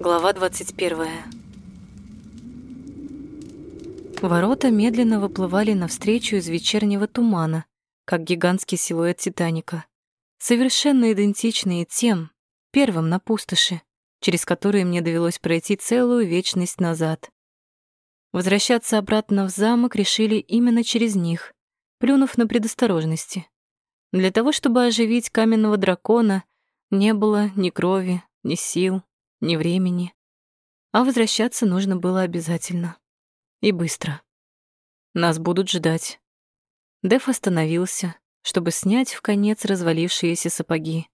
Глава 21. Ворота медленно выплывали навстречу из вечернего тумана, как гигантский силуэт Титаника, совершенно идентичные тем, первым на пустоши, через которые мне довелось пройти целую вечность назад. Возвращаться обратно в замок решили именно через них, плюнув на предосторожности. Для того, чтобы оживить каменного дракона, не было ни крови, ни сил, ни времени. А возвращаться нужно было обязательно. И быстро. Нас будут ждать. Деф остановился, чтобы снять в конец развалившиеся сапоги.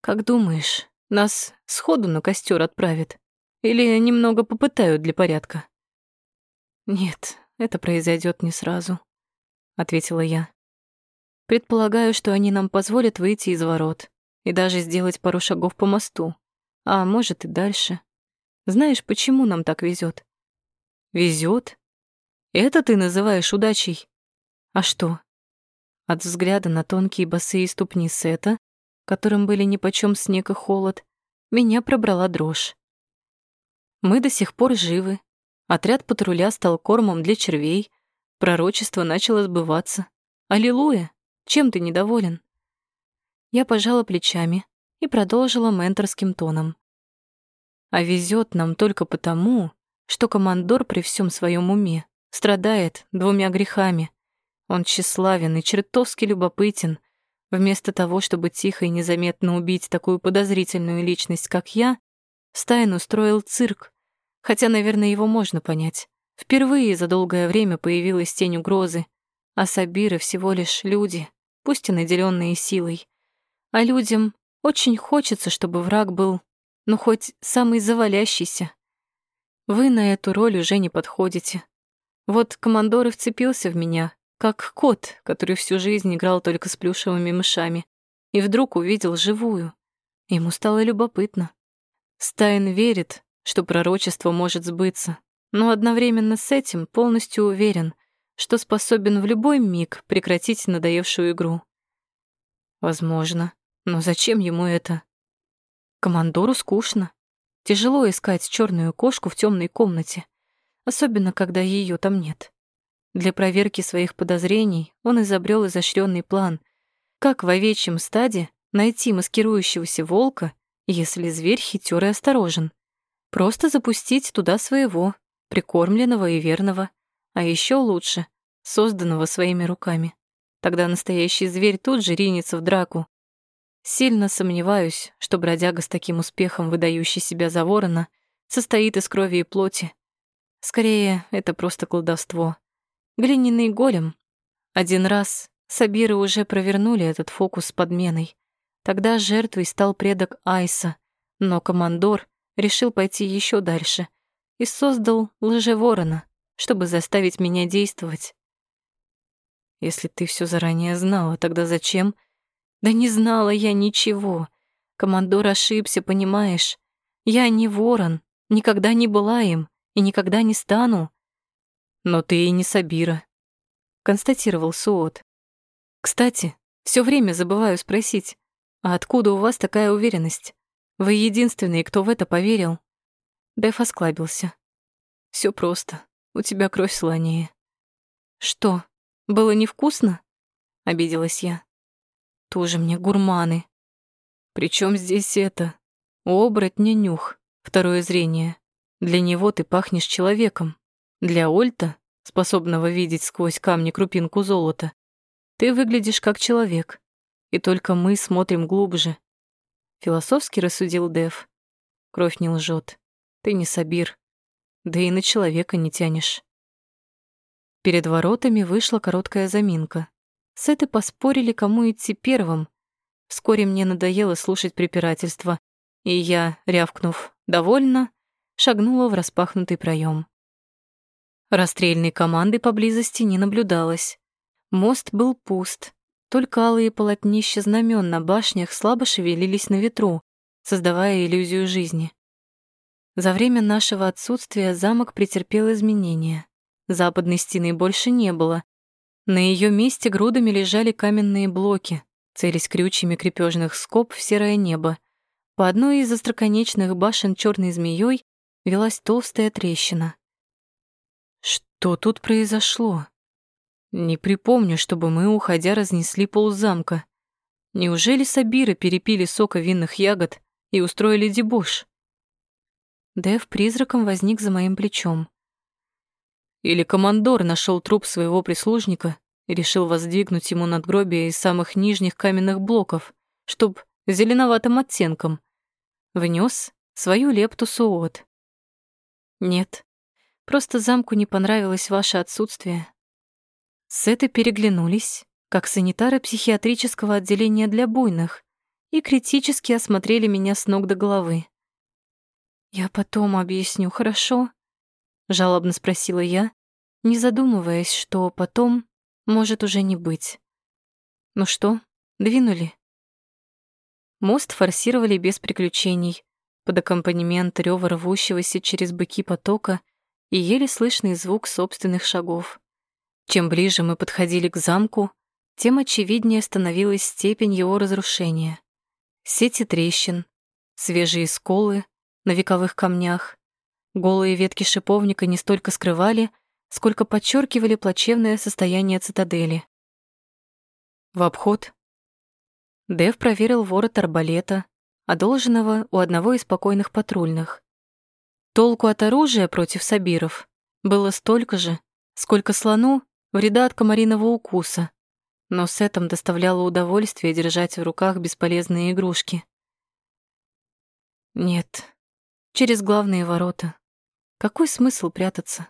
«Как думаешь, нас сходу на костер отправят? Или немного попытают для порядка?» «Нет, это произойдет не сразу», — ответила я. «Предполагаю, что они нам позволят выйти из ворот и даже сделать пару шагов по мосту, а может и дальше. Знаешь, почему нам так везет? Везет? Это ты называешь удачей? А что? От взгляда на тонкие босые ступни Сета, которым были нипочём снег и холод, меня пробрала дрожь. Мы до сих пор живы. Отряд патруля стал кормом для червей. Пророчество начало сбываться. Аллилуйя! Чем ты недоволен? Я пожала плечами, и продолжила менторским тоном. А везет нам только потому, что командор при всем своем уме страдает двумя грехами. Он тщеславен и чертовски любопытен. Вместо того, чтобы тихо и незаметно убить такую подозрительную личность, как я, Стайн устроил цирк. Хотя, наверное, его можно понять. Впервые за долгое время появилась тень угрозы, а Сабиры всего лишь люди, пусть и наделенные силой. А людям очень хочется, чтобы враг был, ну, хоть самый завалящийся. Вы на эту роль уже не подходите. Вот командор и вцепился в меня, как кот, который всю жизнь играл только с плюшевыми мышами, и вдруг увидел живую. Ему стало любопытно. Стайн верит, что пророчество может сбыться, но одновременно с этим полностью уверен, что способен в любой миг прекратить надоевшую игру. Возможно, но зачем ему это? Командору скучно. Тяжело искать черную кошку в темной комнате, особенно когда ее там нет. Для проверки своих подозрений он изобрел изощренный план, как в овечьем стаде найти маскирующегося волка, если зверь хитер и осторожен. Просто запустить туда своего, прикормленного и верного, а еще лучше, созданного своими руками. Тогда настоящий зверь тут же ринется в драку, Сильно сомневаюсь, что бродяга с таким успехом, выдающий себя за ворона, состоит из крови и плоти. Скорее, это просто колдовство. Глиняный голем. Один раз Сабиры уже провернули этот фокус с подменой. Тогда жертвой стал предок Айса, но командор решил пойти еще дальше и создал лжеворона, чтобы заставить меня действовать. Если ты все заранее знала, тогда зачем да не знала я ничего. Командор ошибся, понимаешь? Я не ворон, никогда не была им и никогда не стану. Но ты и не Сабира, констатировал Суот. Кстати, все время забываю спросить, а откуда у вас такая уверенность? Вы единственный, кто в это поверил. Дэф осклабился. Все просто. У тебя кровь слонее. Что, было невкусно? Обиделась я. Тоже мне гурманы. Причем здесь это? Оборотня нюх, второе зрение. Для него ты пахнешь человеком. Для Ольта, способного видеть сквозь камни крупинку золота, ты выглядишь как человек. И только мы смотрим глубже. Философски рассудил Дев. Кровь не лжет. Ты не Сабир. Да и на человека не тянешь. Перед воротами вышла короткая заминка. Сеты поспорили, кому идти первым. Вскоре мне надоело слушать препирательства, и я, рявкнув «довольно», шагнула в распахнутый проем. Расстрельной команды поблизости не наблюдалось. Мост был пуст, только алые полотнища знамен на башнях слабо шевелились на ветру, создавая иллюзию жизни. За время нашего отсутствия замок претерпел изменения. Западной стены больше не было, на ее месте грудами лежали каменные блоки, целясь крючьями крепежных скоб в серое небо. По одной из остроконечных башен черной змеей велась толстая трещина. Что тут произошло? Не припомню, чтобы мы, уходя, разнесли пол замка. Неужели сабиры перепили сока винных ягод и устроили дебош? Дэв призраком возник за моим плечом. Или командор нашел труп своего прислужника и решил воздвигнуть ему надгробие из самых нижних каменных блоков, чтоб зеленоватым оттенком. Внес свою лепту суот. Нет, просто замку не понравилось ваше отсутствие. Сеты переглянулись, как санитары психиатрического отделения для буйных, и критически осмотрели меня с ног до головы. «Я потом объясню, хорошо?» — жалобно спросила я, не задумываясь, что потом может уже не быть. «Ну что, двинули?» Мост форсировали без приключений, под аккомпанемент рёва рвущегося через быки потока и еле слышный звук собственных шагов. Чем ближе мы подходили к замку, тем очевиднее становилась степень его разрушения. Сети трещин, свежие сколы на вековых камнях, голые ветки шиповника не столько скрывали, сколько подчеркивали плачевное состояние цитадели. В обход Дэв проверил ворот арбалета, одолженного у одного из покойных патрульных. Толку от оружия против сабиров было столько же, сколько слону вреда от комариного укуса, но с этим доставляло удовольствие держать в руках бесполезные игрушки. Нет, через главные ворота. Какой смысл прятаться?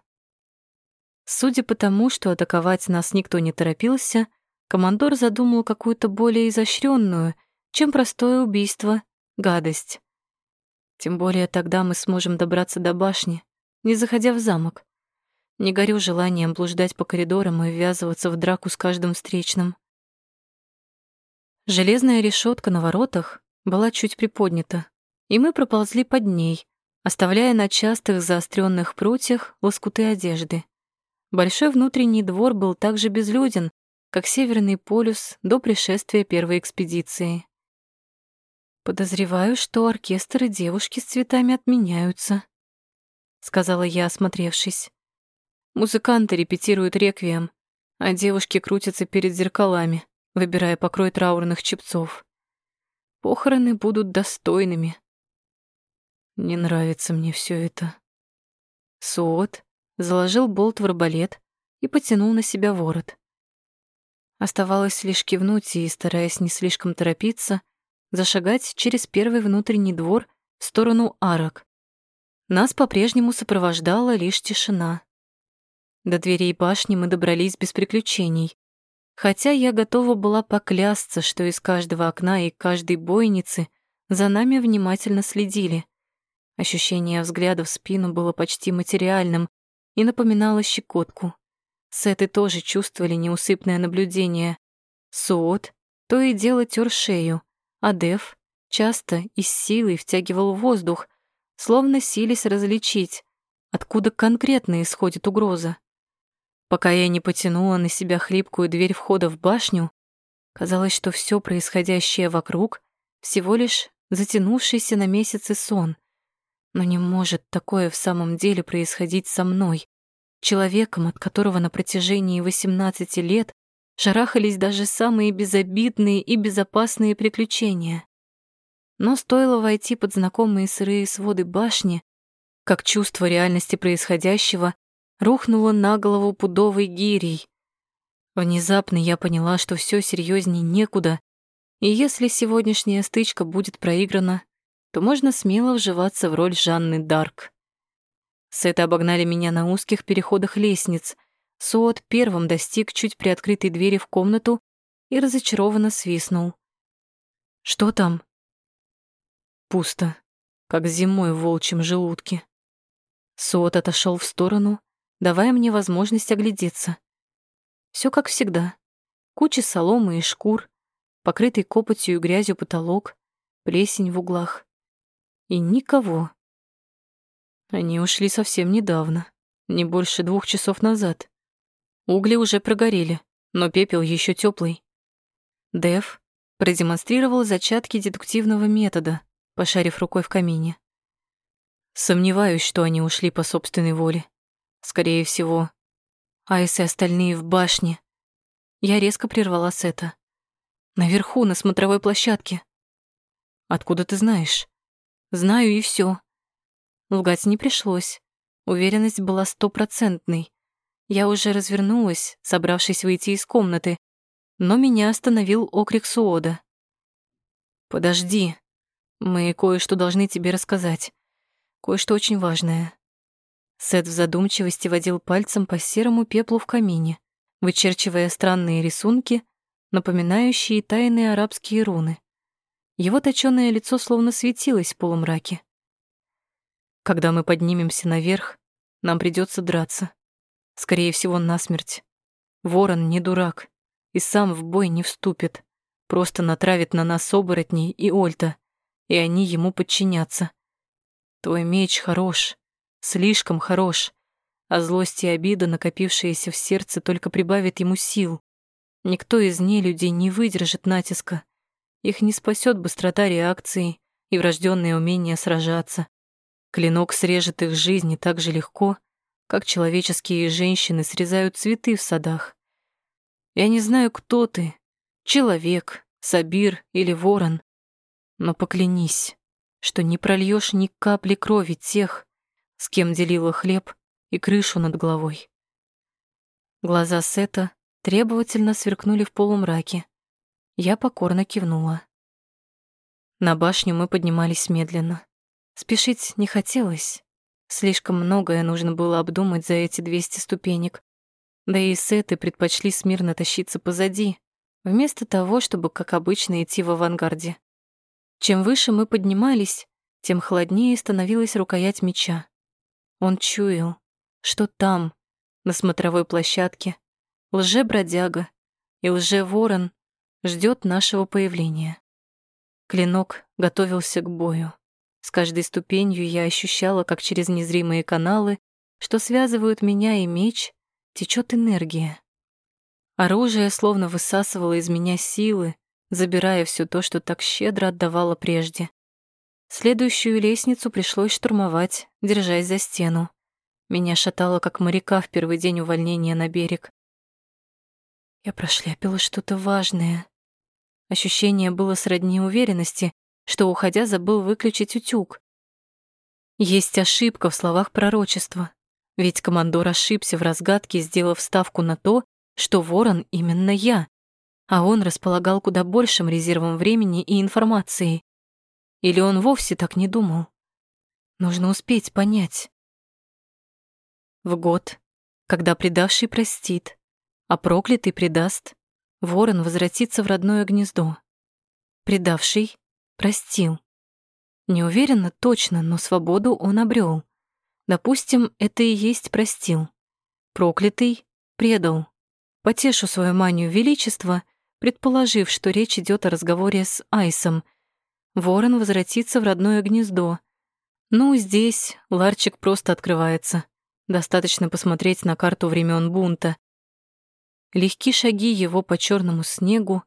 Судя по тому, что атаковать нас никто не торопился, командор задумал какую-то более изощренную, чем простое убийство гадость. Тем более тогда мы сможем добраться до башни, не заходя в замок. Не горю желанием блуждать по коридорам и ввязываться в драку с каждым встречным. Железная решетка на воротах была чуть приподнята, и мы проползли под ней, оставляя на частых заостренных прутьях лоскуты одежды. Большой внутренний двор был так же безлюден, как Северный полюс до пришествия первой экспедиции. «Подозреваю, что оркестр и девушки с цветами отменяются», — сказала я, осмотревшись. «Музыканты репетируют реквием, а девушки крутятся перед зеркалами, выбирая покрой траурных чепцов. Похороны будут достойными». Не нравится мне все это. Суот заложил болт в арбалет и потянул на себя ворот. Оставалось лишь кивнуть и, стараясь не слишком торопиться, зашагать через первый внутренний двор в сторону арок. Нас по-прежнему сопровождала лишь тишина. До дверей башни мы добрались без приключений, хотя я готова была поклясться, что из каждого окна и каждой бойницы за нами внимательно следили. Ощущение взгляда в спину было почти материальным и напоминало щекотку. Сеты тоже чувствовали неусыпное наблюдение. Суот то и дело тер шею, а Дев часто и с силой втягивал воздух, словно сились различить, откуда конкретно исходит угроза. Пока я не потянула на себя хлипкую дверь входа в башню, казалось, что все происходящее вокруг всего лишь затянувшийся на месяцы сон. Но не может такое в самом деле происходить со мной, человеком, от которого на протяжении 18 лет шарахались даже самые безобидные и безопасные приключения. Но стоило войти под знакомые сырые своды башни, как чувство реальности происходящего рухнуло на голову пудовой гирей. Внезапно я поняла, что все серьезнее некуда, и если сегодняшняя стычка будет проиграна, то можно смело вживаться в роль Жанны Дарк. Сеты обогнали меня на узких переходах лестниц — Суот первым достиг чуть приоткрытой двери в комнату и разочарованно свистнул. «Что там?» Пусто, как зимой в волчьем желудке. Суот отошел в сторону, давая мне возможность оглядеться. Все как всегда. Куча соломы и шкур, покрытый копотью и грязью потолок, плесень в углах. И никого. Они ушли совсем недавно, не больше двух часов назад. Угли уже прогорели, но пепел еще теплый. Дэв продемонстрировал зачатки дедуктивного метода, пошарив рукой в камине. Сомневаюсь, что они ушли по собственной воле. Скорее всего, Айс и остальные в башне. Я резко прервала Сета. Наверху, на смотровой площадке. Откуда ты знаешь? Знаю и все. Лгать не пришлось. Уверенность была стопроцентной. Я уже развернулась, собравшись выйти из комнаты, но меня остановил окрик Суода. «Подожди, мы кое-что должны тебе рассказать. Кое-что очень важное». Сет в задумчивости водил пальцем по серому пеплу в камине, вычерчивая странные рисунки, напоминающие тайные арабские руны. Его точёное лицо словно светилось в полумраке. Когда мы поднимемся наверх, нам придется драться. Скорее всего, насмерть. Ворон не дурак и сам в бой не вступит. Просто натравит на нас оборотней и Ольта, и они ему подчинятся. Твой меч хорош, слишком хорош, а злость и обида, накопившиеся в сердце, только прибавят ему сил. Никто из нелюдей не выдержит натиска. Их не спасет быстрота реакции и врожденное умение сражаться. Клинок срежет их жизни так же легко, как человеческие женщины срезают цветы в садах. Я не знаю, кто ты, человек, Сабир или ворон, но поклянись, что не прольешь ни капли крови тех, с кем делила хлеб и крышу над головой. Глаза Сета требовательно сверкнули в полумраке. Я покорно кивнула. На башню мы поднимались медленно. Спешить не хотелось. Слишком многое нужно было обдумать за эти 200 ступенек. Да и сеты предпочли смирно тащиться позади, вместо того, чтобы, как обычно, идти в авангарде. Чем выше мы поднимались, тем холоднее становилась рукоять меча. Он чуял, что там, на смотровой площадке, лже-бродяга и лже-ворон ждет нашего появления. Клинок готовился к бою. С каждой ступенью я ощущала, как через незримые каналы, что связывают меня и меч, течет энергия. Оружие словно высасывало из меня силы, забирая все то, что так щедро отдавало прежде. Следующую лестницу пришлось штурмовать, держась за стену. Меня шатало, как моряка в первый день увольнения на берег. Я прошляпила что-то важное. Ощущение было сродни уверенности, что, уходя, забыл выключить утюг. Есть ошибка в словах пророчества, ведь командор ошибся в разгадке, сделав ставку на то, что ворон именно я, а он располагал куда большим резервом времени и информации. Или он вовсе так не думал? Нужно успеть понять. В год, когда предавший простит, а проклятый предаст, ворон возвратится в родное гнездо. Предавший простил. Не уверена точно, но свободу он обрел. Допустим, это и есть простил. Проклятый предал. Потешу свою манию величества, предположив, что речь идет о разговоре с Айсом. Ворон возвратится в родное гнездо. Ну, здесь ларчик просто открывается. Достаточно посмотреть на карту времен бунта. Легки шаги его по черному снегу,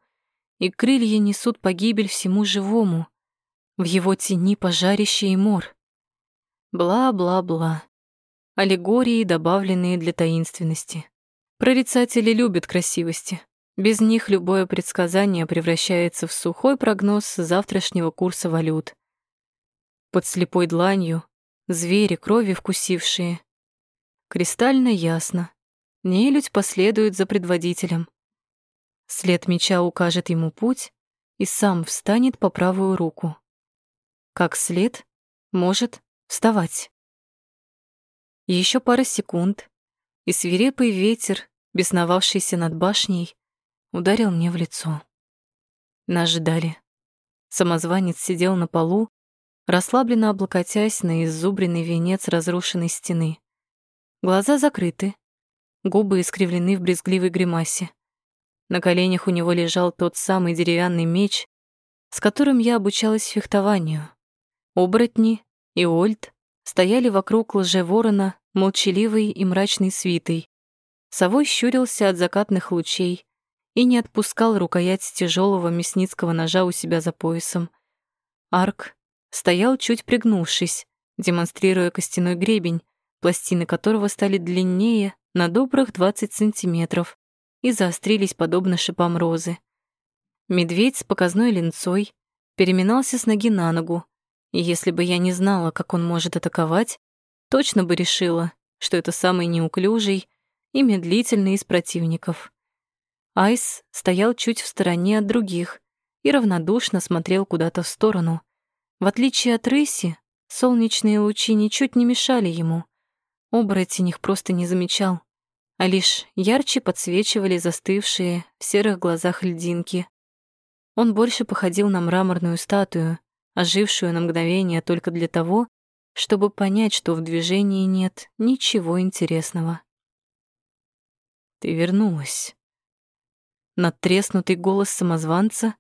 и крылья несут погибель всему живому. В его тени пожарище и мор. Бла-бла-бла. Аллегории, добавленные для таинственности. Прорицатели любят красивости. Без них любое предсказание превращается в сухой прогноз завтрашнего курса валют. Под слепой дланью звери крови вкусившие. Кристально ясно. Нелюдь последует за предводителем. След меча укажет ему путь и сам встанет по правую руку. Как след может вставать. Еще пара секунд, и свирепый ветер, бесновавшийся над башней, ударил мне в лицо. Нас ждали. Самозванец сидел на полу, расслабленно облокотясь на иззубренный венец разрушенной стены. Глаза закрыты, губы искривлены в брезгливой гримасе. На коленях у него лежал тот самый деревянный меч, с которым я обучалась фехтованию. Оборотни и Ольд стояли вокруг лже-ворона, молчаливой и мрачной свитой. Совой щурился от закатных лучей и не отпускал рукоять тяжелого мясницкого ножа у себя за поясом. Арк стоял чуть пригнувшись, демонстрируя костяной гребень, пластины которого стали длиннее на добрых 20 сантиметров и заострились подобно шипам розы. Медведь с показной линцой переминался с ноги на ногу, и если бы я не знала, как он может атаковать, точно бы решила, что это самый неуклюжий и медлительный из противников. Айс стоял чуть в стороне от других и равнодушно смотрел куда-то в сторону. В отличие от рыси, солнечные лучи ничуть не мешали ему. Оборотень их просто не замечал, а лишь ярче подсвечивали застывшие в серых глазах льдинки. Он больше походил на мраморную статую, ожившую на мгновение только для того, чтобы понять, что в движении нет ничего интересного. «Ты вернулась». Надтреснутый голос самозванца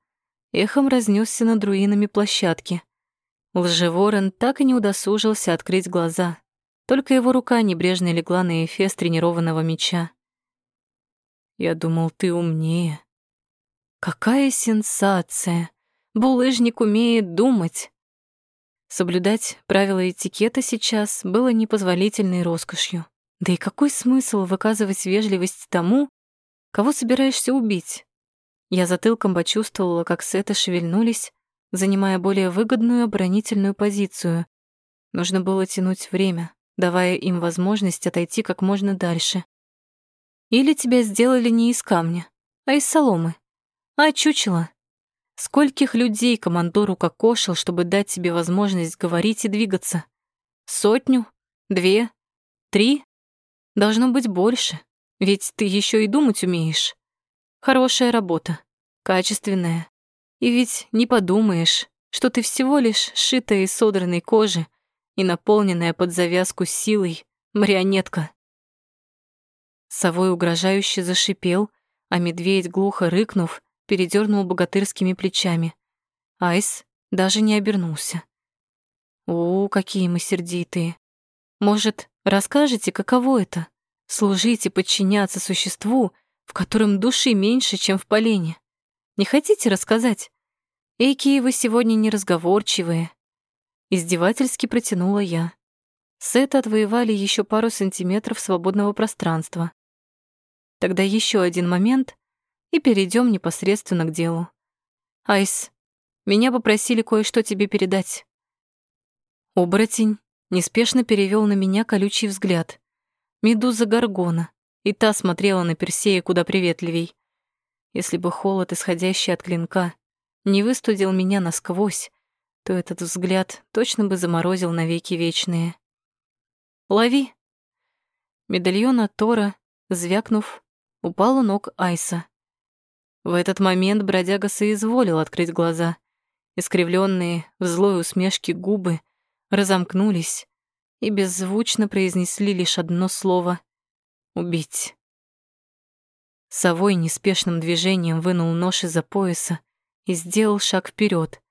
эхом разнесся над руинами площадки. Лжеворон так и не удосужился открыть глаза. Только его рука небрежно легла на эфес тренированного меча. «Я думал, ты умнее», Какая сенсация! Булыжник умеет думать. Соблюдать правила этикета сейчас было непозволительной роскошью. Да и какой смысл выказывать вежливость тому, кого собираешься убить? Я затылком почувствовала, как сеты шевельнулись, занимая более выгодную оборонительную позицию. Нужно было тянуть время, давая им возможность отойти как можно дальше. Или тебя сделали не из камня, а из соломы. А чучело? Скольких людей командор укокошил, чтобы дать себе возможность говорить и двигаться? Сотню? Две? Три? Должно быть больше, ведь ты еще и думать умеешь. Хорошая работа, качественная. И ведь не подумаешь, что ты всего лишь сшитая из содранной кожи и наполненная под завязку силой марионетка. Совой угрожающе зашипел, а медведь, глухо рыкнув, передернул богатырскими плечами. Айс даже не обернулся. «У, какие мы сердитые! Может, расскажете, каково это — служить и подчиняться существу, в котором души меньше, чем в полене? Не хотите рассказать? Эйки, вы сегодня неразговорчивые». Издевательски протянула я. Сет отвоевали еще пару сантиметров свободного пространства. Тогда еще один момент, и перейдем непосредственно к делу. Айс, меня попросили кое-что тебе передать. Оборотень неспешно перевел на меня колючий взгляд. Медуза Гаргона, и та смотрела на Персея куда приветливей. Если бы холод, исходящий от клинка, не выстудил меня насквозь, то этот взгляд точно бы заморозил навеки вечные. «Лови!» Медальон от Тора, звякнув, упал у ног Айса. В этот момент бродяга соизволил открыть глаза. Искривленные в злой усмешке губы разомкнулись и беззвучно произнесли лишь одно слово — «убить». Совой неспешным движением вынул нож из-за пояса и сделал шаг вперед.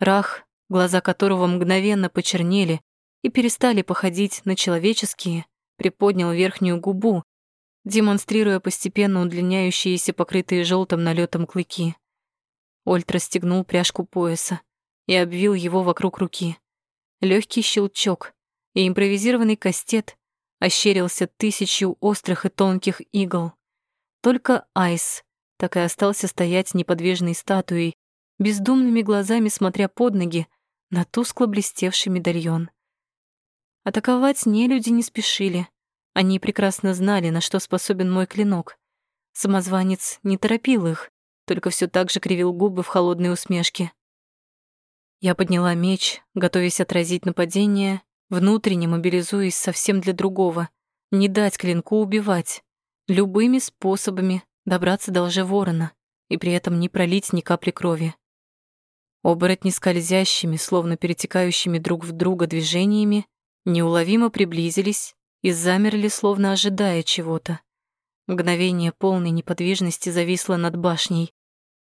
Рах, глаза которого мгновенно почернели и перестали походить на человеческие, приподнял верхнюю губу, демонстрируя постепенно удлиняющиеся покрытые желтым налетом клыки. Ольт расстегнул пряжку пояса и обвил его вокруг руки. Легкий щелчок, и импровизированный кастет ощерился тысячу острых и тонких игл. Только Айс так и остался стоять неподвижной статуей, бездумными глазами смотря под ноги на тускло блестевший медальон. Атаковать нелюди не спешили — они прекрасно знали, на что способен мой клинок. Самозванец не торопил их, только все так же кривил губы в холодной усмешке. Я подняла меч, готовясь отразить нападение, внутренне мобилизуясь совсем для другого. Не дать клинку убивать. Любыми способами добраться до лжеворона и при этом не пролить ни капли крови. Оборотни скользящими, словно перетекающими друг в друга движениями, неуловимо приблизились и замерли, словно ожидая чего-то. Мгновение полной неподвижности зависло над башней.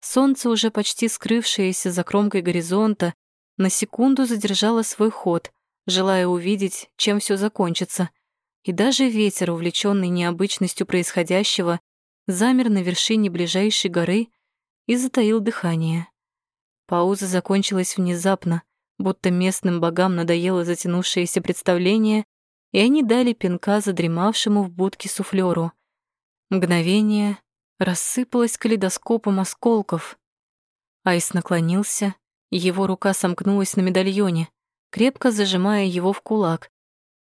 Солнце, уже почти скрывшееся за кромкой горизонта, на секунду задержало свой ход, желая увидеть, чем все закончится. И даже ветер, увлеченный необычностью происходящего, замер на вершине ближайшей горы и затаил дыхание. Пауза закончилась внезапно, будто местным богам надоело затянувшееся представление, и они дали пинка задремавшему в будке суфлёру. Мгновение рассыпалось калейдоскопом осколков. Айс наклонился, его рука сомкнулась на медальоне, крепко зажимая его в кулак.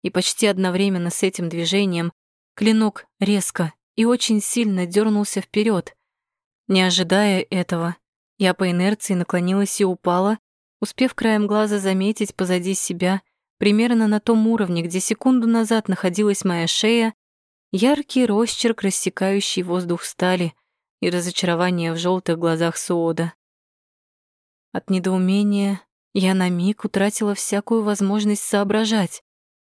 И почти одновременно с этим движением клинок резко и очень сильно дернулся вперед. Не ожидая этого, я по инерции наклонилась и упала, успев краем глаза заметить позади себя, примерно на том уровне, где секунду назад находилась моя шея, яркий росчерк, рассекающий воздух стали и разочарование в желтых глазах Суода. От недоумения я на миг утратила всякую возможность соображать.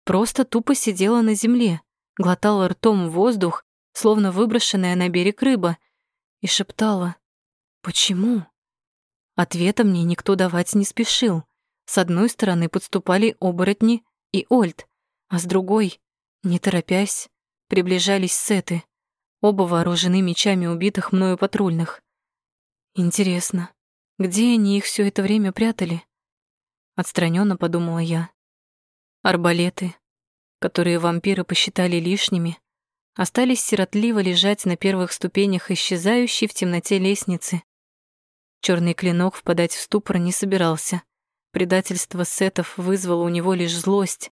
Просто тупо сидела на земле, глотала ртом воздух, словно выброшенная на берег рыба, и шептала «Почему?». Ответа мне никто давать не спешил. С одной стороны подступали оборотни и Ольд, а с другой, не торопясь, приближались сеты, оба вооружены мечами убитых мною патрульных. Интересно, где они их все это время прятали? Отстраненно подумала я. Арбалеты, которые вампиры посчитали лишними, остались сиротливо лежать на первых ступенях исчезающей в темноте лестницы, Черный клинок впадать в ступор не собирался. Предательство сетов вызвало у него лишь злость.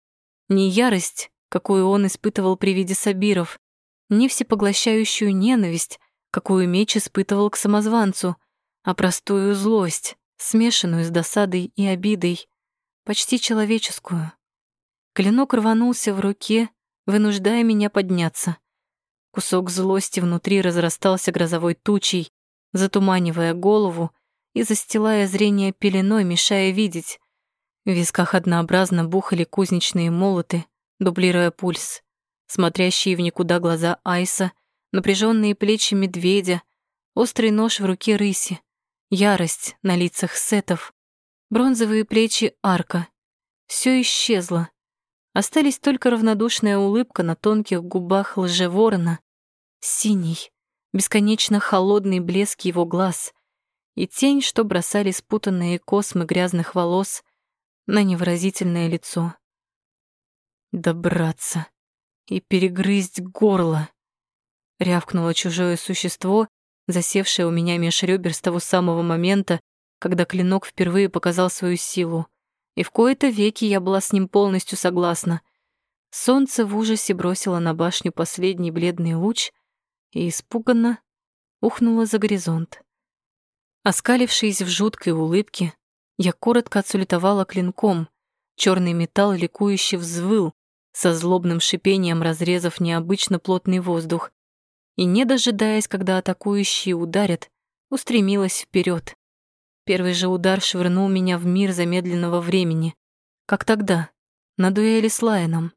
Не ярость, какую он испытывал при виде сабиров, не всепоглощающую ненависть, какую меч испытывал к самозванцу, а простую злость, смешанную с досадой и обидой, почти человеческую. Клинок рванулся в руке, вынуждая меня подняться. Кусок злости внутри разрастался грозовой тучей, затуманивая голову и застилая зрение пеленой, мешая видеть. В висках однообразно бухали кузнечные молоты, дублируя пульс. Смотрящие в никуда глаза Айса, напряженные плечи медведя, острый нож в руке рыси, ярость на лицах сетов, бронзовые плечи арка. Все исчезло. Остались только равнодушная улыбка на тонких губах лжеворона, синий, бесконечно холодный блеск его глаз и тень, что бросали спутанные космы грязных волос на невыразительное лицо. «Добраться и перегрызть горло!» — рявкнуло чужое существо, засевшее у меня меж ребер с того самого момента, когда клинок впервые показал свою силу. И в кои-то веки я была с ним полностью согласна. Солнце в ужасе бросило на башню последний бледный луч — и испуганно ухнула за горизонт. Оскалившись в жуткой улыбке, я коротко отсулетовала клинком. Черный металл ликующе взвыл, со злобным шипением разрезав необычно плотный воздух, и, не дожидаясь, когда атакующие ударят, устремилась вперед. Первый же удар швырнул меня в мир замедленного времени, как тогда, на дуэли с Лайном.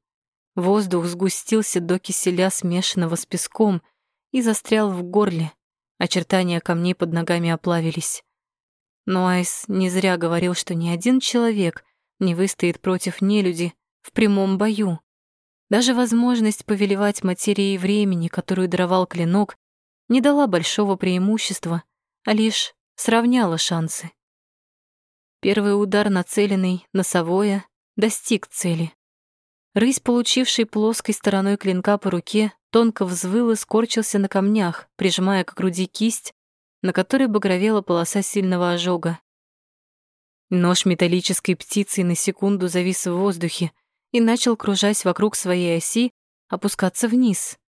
Воздух сгустился до киселя, смешанного с песком, и застрял в горле. Очертания камней под ногами оплавились. Но Айс не зря говорил, что ни один человек не выстоит против нелюди в прямом бою. Даже возможность повелевать материей времени, которую даровал клинок, не дала большого преимущества, а лишь сравняла шансы. Первый удар, нацеленный на достиг цели. Рысь, получивший плоской стороной клинка по руке, тонко взвыл и скорчился на камнях, прижимая к груди кисть, на которой багровела полоса сильного ожога. Нож металлической птицы на секунду завис в воздухе и начал, кружась вокруг своей оси, опускаться вниз,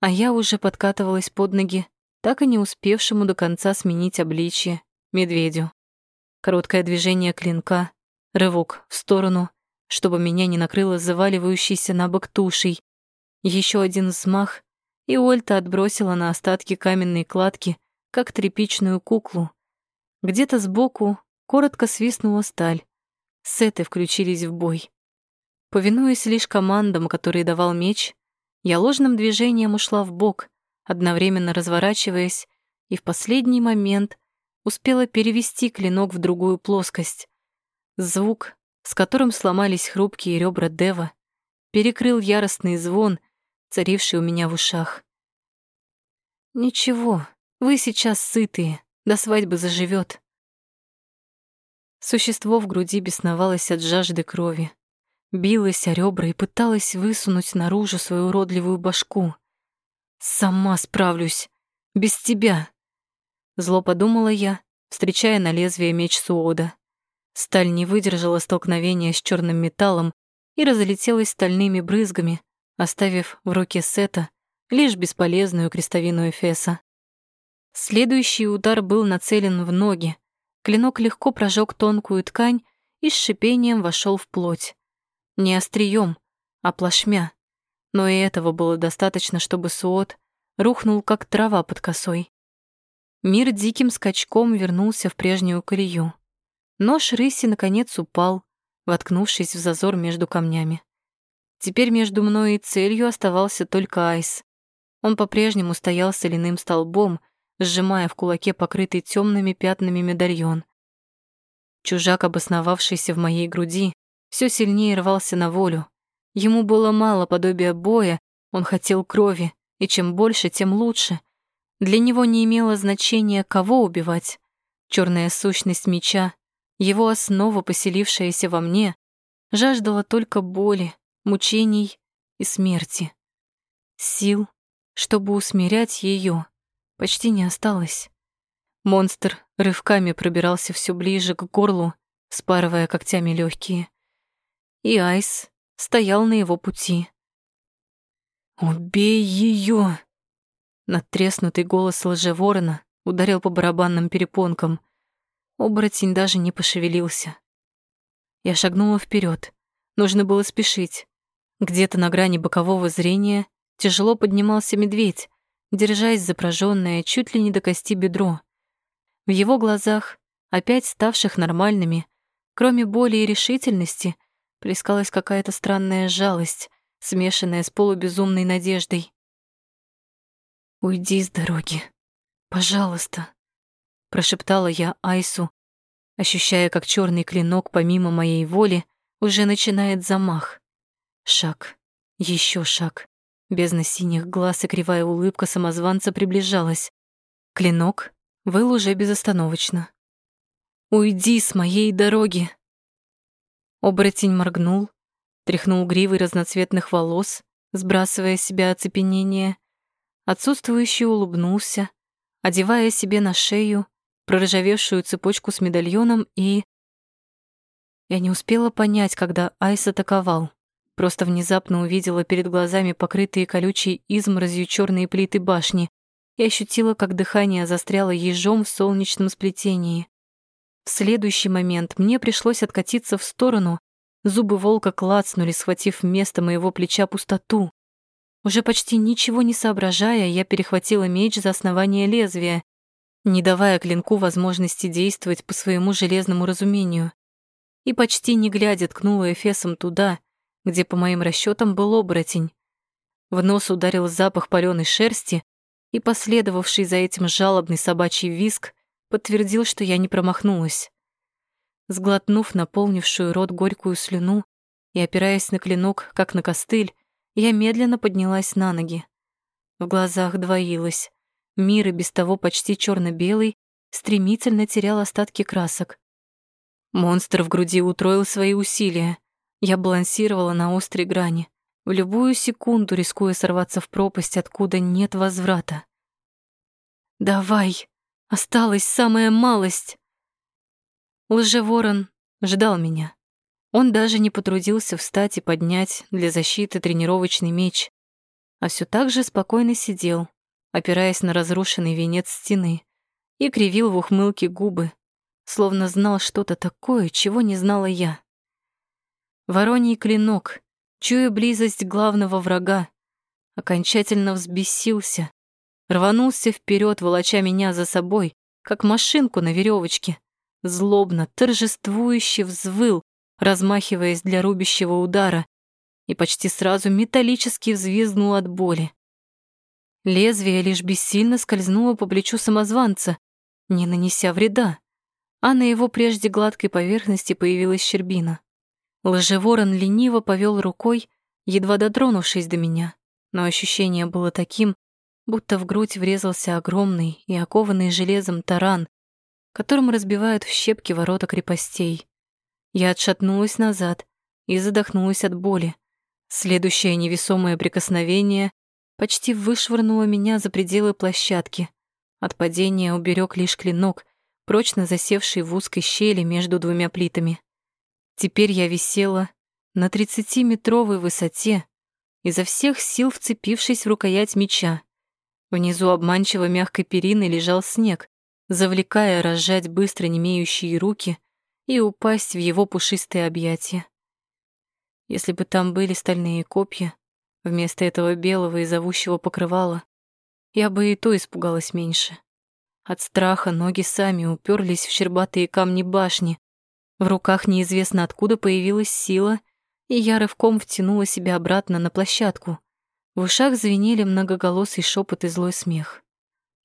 а я уже подкатывалась под ноги, так и не успевшему до конца сменить обличье, медведю. Короткое движение клинка, рывок в сторону, чтобы меня не накрыло заваливающейся на бок тушей, еще один взмах, и Ольта отбросила на остатки каменной кладки, как тряпичную куклу. Где-то сбоку коротко свистнула сталь. Сеты включились в бой. Повинуясь лишь командам, которые давал меч, я ложным движением ушла в бок, одновременно разворачиваясь, и в последний момент успела перевести клинок в другую плоскость. Звук, с которым сломались хрупкие ребра Дева, перекрыл яростный звон, царивший у меня в ушах. «Ничего, вы сейчас сытые, до свадьбы заживет. Существо в груди бесновалось от жажды крови. Билось о ребра и пыталось высунуть наружу свою уродливую башку. «Сама справлюсь. Без тебя!» Зло подумала я, встречая на лезвие меч Суода. Сталь не выдержала столкновения с черным металлом и разлетелась стальными брызгами, оставив в руке Сета лишь бесполезную крестовину Эфеса. Следующий удар был нацелен в ноги. Клинок легко прожег тонкую ткань и с шипением вошел в плоть. Не острием, а плашмя. Но и этого было достаточно, чтобы Суот рухнул, как трава под косой. Мир диким скачком вернулся в прежнюю колею. Нож рыси, наконец, упал, воткнувшись в зазор между камнями. Теперь между мной и целью оставался только Айс. Он по-прежнему стоял соляным столбом, сжимая в кулаке покрытый темными пятнами медальон. Чужак, обосновавшийся в моей груди, все сильнее рвался на волю. Ему было мало подобия боя, он хотел крови, и чем больше, тем лучше. Для него не имело значения, кого убивать. Черная сущность меча его основа, поселившаяся во мне, жаждала только боли, мучений и смерти. Сил, чтобы усмирять ее, почти не осталось. Монстр рывками пробирался все ближе к горлу, спарывая когтями легкие. И Айс стоял на его пути. «Убей ее! Надтреснутый голос лжеворона ударил по барабанным перепонкам. Оборотень даже не пошевелился. Я шагнула вперед. Нужно было спешить. Где-то на грани бокового зрения тяжело поднимался медведь, держась за чуть ли не до кости бедро. В его глазах, опять ставших нормальными, кроме боли и решительности, плескалась какая-то странная жалость, смешанная с полубезумной надеждой. «Уйди с дороги. Пожалуйста», прошептала я Айсу, ощущая, как черный клинок помимо моей воли уже начинает замах. Шаг, еще шаг. Бездна синих глаз и кривая улыбка самозванца приближалась. Клинок выл уже безостановочно. «Уйди с моей дороги!» Оборотень моргнул, тряхнул гривой разноцветных волос, сбрасывая с себя оцепенение. Отсутствующий улыбнулся, одевая себе на шею проржавевшую цепочку с медальоном и... Я не успела понять, когда Айс атаковал. Просто внезапно увидела перед глазами покрытые колючей изморозью черные плиты башни и ощутила, как дыхание застряло ежом в солнечном сплетении. В следующий момент мне пришлось откатиться в сторону, зубы волка клацнули, схватив вместо моего плеча пустоту. Уже почти ничего не соображая, я перехватила меч за основание лезвия не давая клинку возможности действовать по своему железному разумению. И почти не глядя ткнула эфесом туда, где, по моим расчетам, был оборотень. В нос ударил запах палёной шерсти, и последовавший за этим жалобный собачий визг подтвердил, что я не промахнулась. Сглотнув наполнившую рот горькую слюну и опираясь на клинок, как на костыль, я медленно поднялась на ноги. В глазах двоилось. Мир и без того почти черно белый стремительно терял остатки красок. Монстр в груди утроил свои усилия. Я балансировала на острой грани, в любую секунду рискуя сорваться в пропасть, откуда нет возврата. «Давай! Осталась самая малость!» Лжеворон ждал меня. Он даже не потрудился встать и поднять для защиты тренировочный меч, а все так же спокойно сидел, опираясь на разрушенный венец стены, и кривил в ухмылке губы, словно знал что-то такое, чего не знала я. Вороний клинок, чуя близость главного врага, окончательно взбесился, рванулся вперед, волоча меня за собой, как машинку на веревочке, злобно, торжествующе взвыл, размахиваясь для рубящего удара, и почти сразу металлически взвизгнул от боли. Лезвие лишь бессильно скользнуло по плечу самозванца, не нанеся вреда, а на его прежде гладкой поверхности появилась щербина. Лжеворон лениво повел рукой, едва дотронувшись до меня, но ощущение было таким, будто в грудь врезался огромный и окованный железом таран, которым разбивают в щепки ворота крепостей. Я отшатнулась назад и задохнулась от боли. Следующее невесомое прикосновение почти вышвырнуло меня за пределы площадки. От падения уберег лишь клинок, прочно засевший в узкой щели между двумя плитами. Теперь я висела на тридцатиметровой высоте, изо всех сил вцепившись в рукоять меча. Внизу обманчиво мягкой перины лежал снег, завлекая разжать быстро немеющие руки и упасть в его пушистые объятия. Если бы там были стальные копья, вместо этого белого и зовущего покрывала, я бы и то испугалась меньше. От страха ноги сами уперлись в щербатые камни башни. В руках неизвестно откуда появилась сила, и я рывком втянула себя обратно на площадку. В ушах звенели многоголосый шепот и злой смех.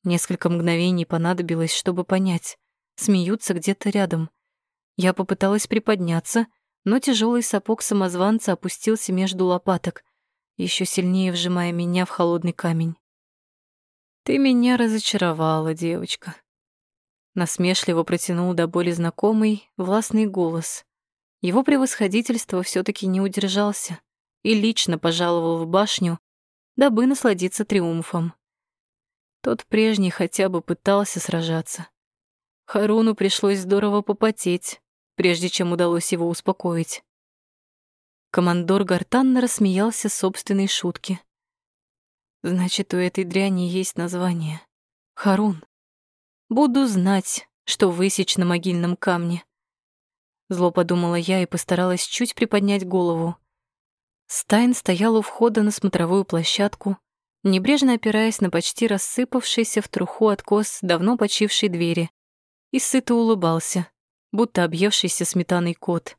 Несколько мгновений понадобилось, чтобы понять. Смеются где-то рядом. Я попыталась приподняться, но тяжелый сапог самозванца опустился между лопаток, еще сильнее вжимая меня в холодный камень. «Ты меня разочаровала, девочка». Насмешливо протянул до боли знакомый, властный голос. Его превосходительство все таки не удержался и лично пожаловал в башню, дабы насладиться триумфом. Тот прежний хотя бы пытался сражаться. Харуну пришлось здорово попотеть, прежде чем удалось его успокоить. Командор гортанно рассмеялся собственной шутке. Значит, у этой дряни есть название. Харун. Буду знать, что высечь на могильном камне. Зло подумала я и постаралась чуть приподнять голову. Стайн стоял у входа на смотровую площадку, небрежно опираясь на почти рассыпавшийся в труху откос давно почившей двери, и сыто улыбался, будто объевшийся сметаной кот.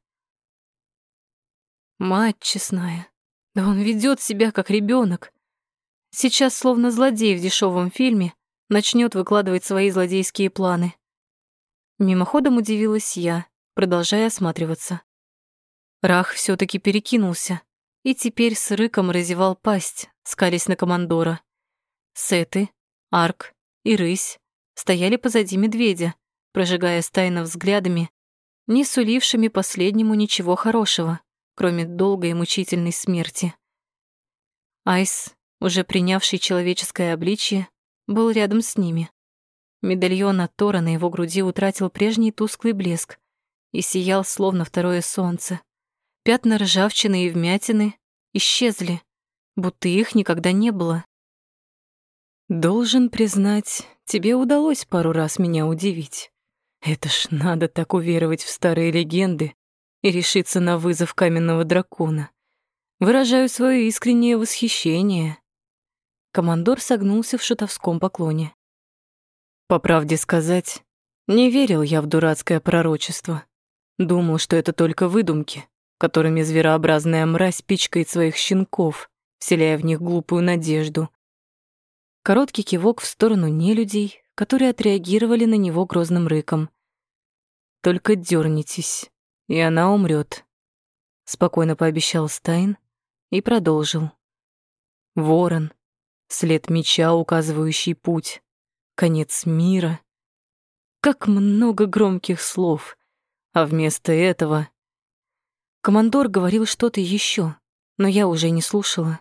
Мать честная, да он ведет себя как ребенок. Сейчас, словно злодей в дешевом фильме, начнет выкладывать свои злодейские планы. Мимоходом удивилась я, продолжая осматриваться. Рах все таки перекинулся и теперь с рыком разевал пасть, скались на командора. Сеты, Арк и Рысь стояли позади медведя, прожигая стайно взглядами, не сулившими последнему ничего хорошего, кроме долгой и мучительной смерти. Айс уже принявший человеческое обличье, был рядом с ними. Медальон от Тора на его груди утратил прежний тусклый блеск и сиял, словно второе солнце. Пятна ржавчины и вмятины исчезли, будто их никогда не было. «Должен признать, тебе удалось пару раз меня удивить. Это ж надо так уверовать в старые легенды и решиться на вызов каменного дракона. Выражаю свое искреннее восхищение». Командор согнулся в шутовском поклоне. По правде сказать, не верил я в дурацкое пророчество. Думал, что это только выдумки, которыми зверообразная мразь пичкает своих щенков, вселяя в них глупую надежду. Короткий кивок в сторону нелюдей, которые отреагировали на него грозным рыком. «Только дернитесь, и она умрет», — спокойно пообещал Стайн и продолжил. «Ворон, след меча, указывающий путь, конец мира. Как много громких слов, а вместо этого... Командор говорил что-то еще, но я уже не слушала.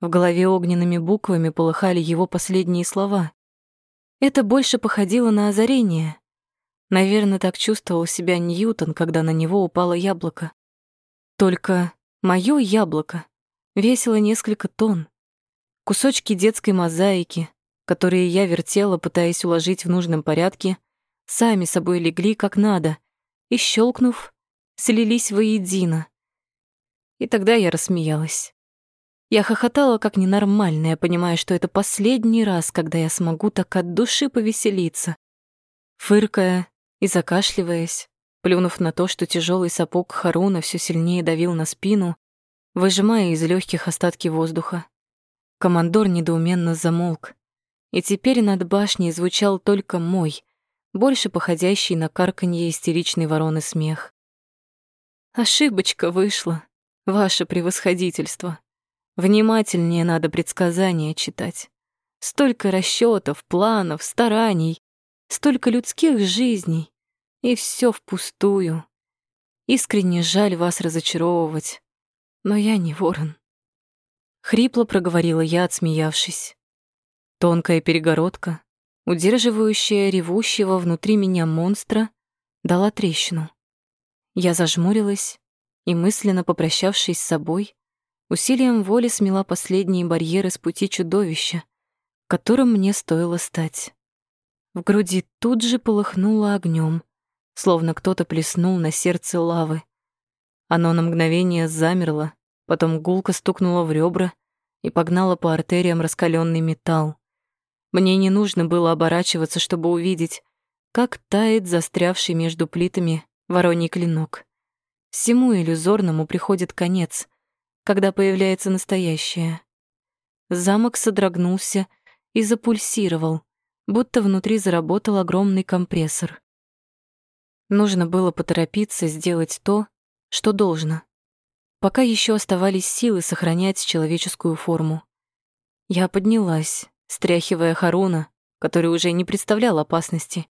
В голове огненными буквами полыхали его последние слова. Это больше походило на озарение. Наверное, так чувствовал себя Ньютон, когда на него упало яблоко. Только мое яблоко весило несколько тонн, Кусочки детской мозаики, которые я вертела, пытаясь уложить в нужном порядке, сами собой легли как надо и, щелкнув, слились воедино. И тогда я рассмеялась. Я хохотала как ненормальная, понимая, что это последний раз, когда я смогу так от души повеселиться. Фыркая и закашливаясь, плюнув на то, что тяжелый сапог Харуна все сильнее давил на спину, выжимая из легких остатки воздуха. Командор недоуменно замолк, и теперь над башней звучал только мой, больше походящий на карканье истеричной вороны смех. «Ошибочка вышла, ваше превосходительство. Внимательнее надо предсказания читать. Столько расчетов, планов, стараний, Столько людских жизней, и все впустую. Искренне жаль вас разочаровывать, но я не ворон. Хрипло проговорила я, отсмеявшись. Тонкая перегородка, удерживающая ревущего внутри меня монстра, дала трещину. Я зажмурилась и, мысленно попрощавшись с собой, усилием воли смела последние барьеры с пути чудовища, которым мне стоило стать. В груди тут же полыхнуло огнем, словно кто-то плеснул на сердце лавы. Оно на мгновение замерло, потом гулко стукнуло в ребра и погнало по артериям раскаленный металл. Мне не нужно было оборачиваться, чтобы увидеть, как тает застрявший между плитами вороний клинок. Всему иллюзорному приходит конец, когда появляется настоящее. Замок содрогнулся и запульсировал, будто внутри заработал огромный компрессор. Нужно было поторопиться сделать то, что должно. Пока еще оставались силы сохранять человеческую форму. Я поднялась, стряхивая Харуна, который уже не представлял опасности.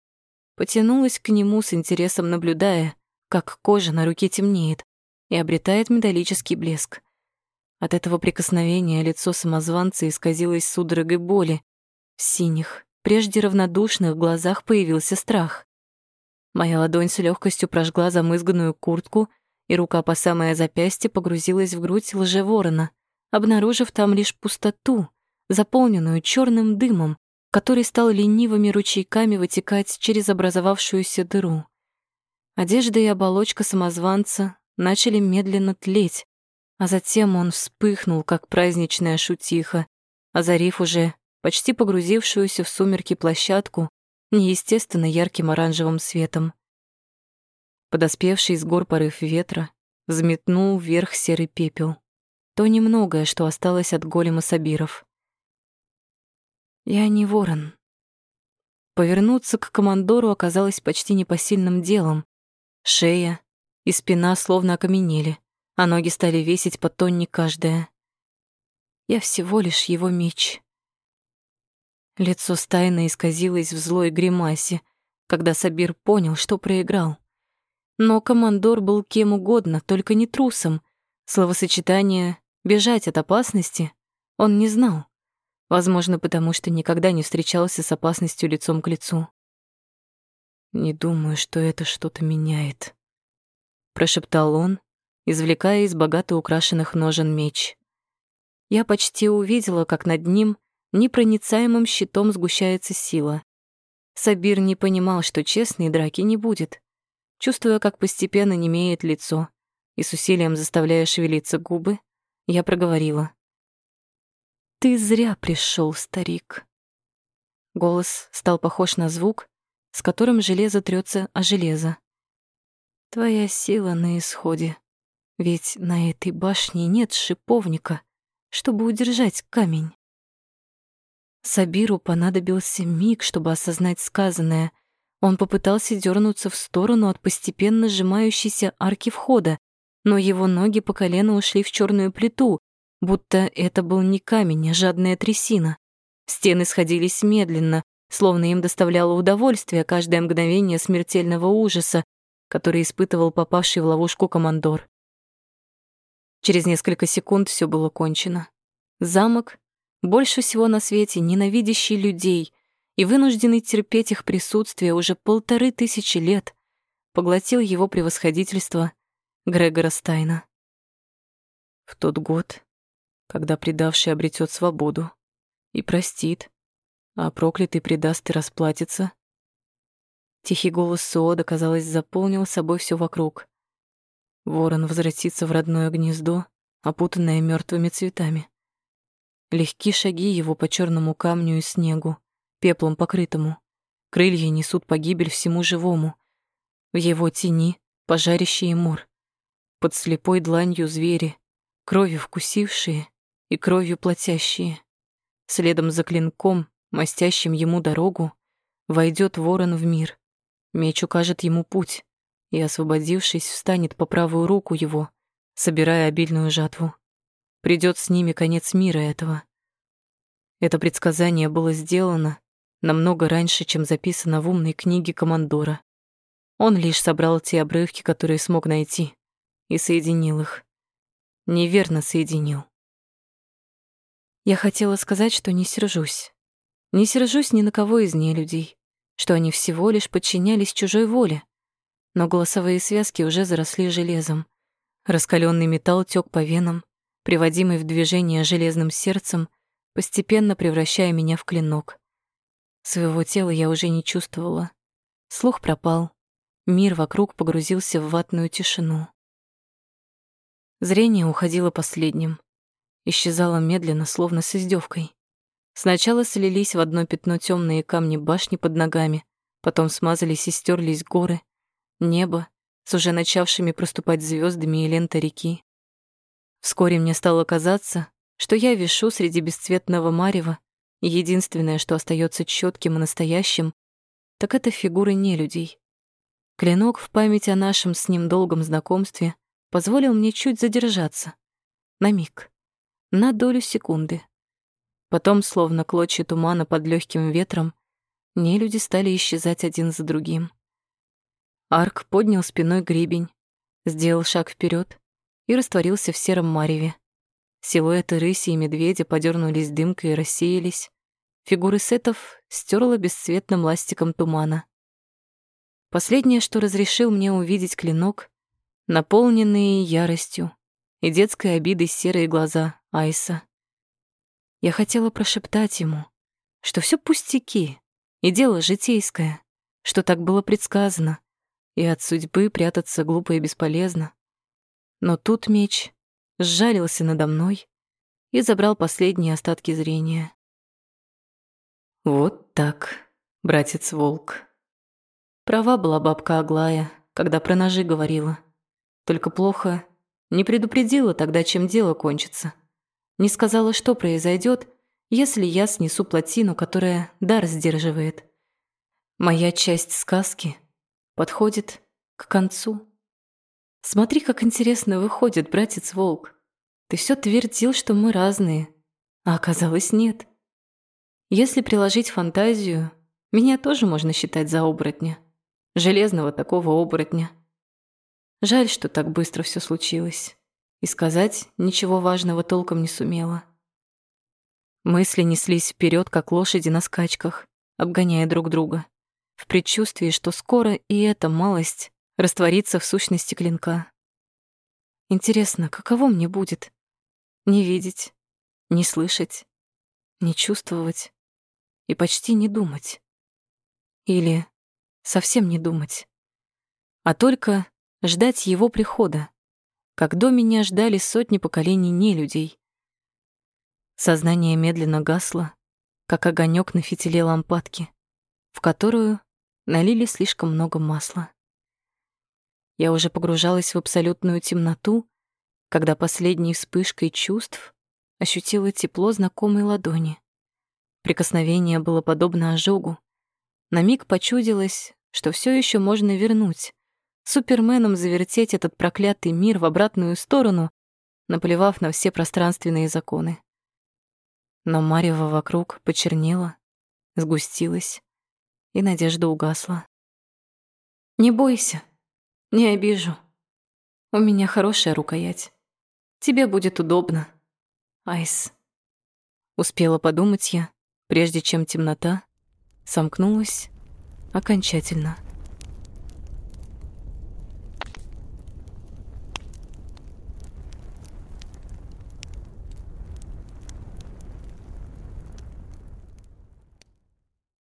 Потянулась к нему с интересом, наблюдая, как кожа на руке темнеет и обретает металлический блеск. От этого прикосновения лицо самозванца исказилось судорогой боли. В синих, прежде равнодушных глазах появился страх. Моя ладонь с легкостью прожгла замызганную куртку, и рука по самое запястье погрузилась в грудь лжеворона, обнаружив там лишь пустоту, заполненную черным дымом, который стал ленивыми ручейками вытекать через образовавшуюся дыру. Одежда и оболочка самозванца начали медленно тлеть, а затем он вспыхнул, как праздничная шутиха, озарив уже почти погрузившуюся в сумерки площадку неестественно ярким оранжевым светом. Подоспевший с гор порыв ветра взметнул вверх серый пепел. То немногое, что осталось от голема Сабиров. Я не ворон. Повернуться к командору оказалось почти непосильным делом. Шея и спина словно окаменели, а ноги стали весить по тонне каждая. Я всего лишь его меч. Лицо стайно исказилось в злой гримасе, когда Сабир понял, что проиграл. Но командор был кем угодно, только не трусом. Словосочетание «бежать от опасности» он не знал. Возможно, потому что никогда не встречался с опасностью лицом к лицу. «Не думаю, что это что-то меняет», — прошептал он, извлекая из богато украшенных ножен меч. Я почти увидела, как над ним непроницаемым щитом сгущается сила. Сабир не понимал, что честной драки не будет. Чувствуя, как постепенно немеет лицо и с усилием заставляя шевелиться губы, я проговорила. «Ты зря пришел, старик». Голос стал похож на звук, с которым железо трется о железо. «Твоя сила на исходе, ведь на этой башне нет шиповника, чтобы удержать камень». Сабиру понадобился миг, чтобы осознать сказанное. Он попытался дернуться в сторону от постепенно сжимающейся арки входа, но его ноги по колено ушли в черную плиту, будто это был не камень, а жадная трясина. Стены сходились медленно, словно им доставляло удовольствие каждое мгновение смертельного ужаса, который испытывал попавший в ловушку командор. Через несколько секунд все было кончено. Замок больше всего на свете ненавидящий людей и вынужденный терпеть их присутствие уже полторы тысячи лет, поглотил его превосходительство Грегора Стайна. В тот год, когда предавший обретет свободу и простит, а проклятый предаст и расплатится, Тихий голос Суода, казалось, заполнил собой все вокруг. Ворон возвратится в родное гнездо, опутанное мертвыми цветами. Легки шаги его по черному камню и снегу, пеплом покрытому. Крылья несут погибель всему живому. В его тени пожарящий мор. Под слепой дланью звери, кровью вкусившие и кровью платящие. Следом за клинком, мастящим ему дорогу, войдет ворон в мир. Меч укажет ему путь, и, освободившись, встанет по правую руку его, собирая обильную жатву. Придет с ними конец мира этого. Это предсказание было сделано, намного раньше, чем записано в умной книге командора. Он лишь собрал те обрывки, которые смог найти, и соединил их. Неверно соединил. Я хотела сказать, что не сержусь. Не сержусь ни на кого из нелюдей, что они всего лишь подчинялись чужой воле. Но голосовые связки уже заросли железом. Раскаленный металл тек по венам, приводимый в движение железным сердцем, постепенно превращая меня в клинок. Своего тела я уже не чувствовала. Слух пропал. Мир вокруг погрузился в ватную тишину. Зрение уходило последним. Исчезало медленно, словно с издевкой. Сначала слились в одно пятно темные камни башни под ногами, потом смазались и стерлись горы, небо с уже начавшими проступать звездами и лента реки. Вскоре мне стало казаться, что я вишу среди бесцветного марева, единственное, что остается четким и настоящим, так это фигуры нелюдей. Клинок в память о нашем с ним долгом знакомстве позволил мне чуть задержаться. На миг. На долю секунды. Потом, словно клочья тумана под легким ветром, нелюди стали исчезать один за другим. Арк поднял спиной гребень, сделал шаг вперед и растворился в сером мареве. Силуэты рыси и медведя подернулись дымкой и рассеялись. Фигуры сетов стерла бесцветным ластиком тумана. Последнее, что разрешил мне увидеть клинок, наполненные яростью и детской обидой серые глаза Айса. Я хотела прошептать ему, что все пустяки и дело житейское, что так было предсказано, и от судьбы прятаться глупо и бесполезно. Но тут меч сжалился надо мной и забрал последние остатки зрения. Вот так, братец-волк. Права была бабка Аглая, когда про ножи говорила. Только плохо не предупредила тогда, чем дело кончится. Не сказала, что произойдет, если я снесу плотину, которая дар сдерживает. Моя часть сказки подходит к концу. Смотри, как интересно выходит, братец-волк. Ты все твердил, что мы разные, а оказалось нет. Если приложить фантазию, меня тоже можно считать за оборотня. Железного такого оборотня. Жаль, что так быстро все случилось. И сказать ничего важного толком не сумела. Мысли неслись вперед, как лошади на скачках, обгоняя друг друга, в предчувствии, что скоро и эта малость растворится в сущности клинка. Интересно, каково мне будет? Не видеть, не слышать, не чувствовать и почти не думать. Или совсем не думать, а только ждать его прихода, как до меня ждали сотни поколений нелюдей. Сознание медленно гасло, как огонек на фитиле лампадки, в которую налили слишком много масла. Я уже погружалась в абсолютную темноту, когда последней вспышкой чувств ощутила тепло знакомой ладони. Прикосновение было подобно ожогу. На миг почудилось, что все еще можно вернуть, суперменом завертеть этот проклятый мир в обратную сторону, наплевав на все пространственные законы. Но марево вокруг почернело, сгустилось, и надежда угасла. «Не бойся, не обижу. У меня хорошая рукоять. Тебе будет удобно, Айс». Успела подумать я, прежде чем темнота сомкнулась окончательно.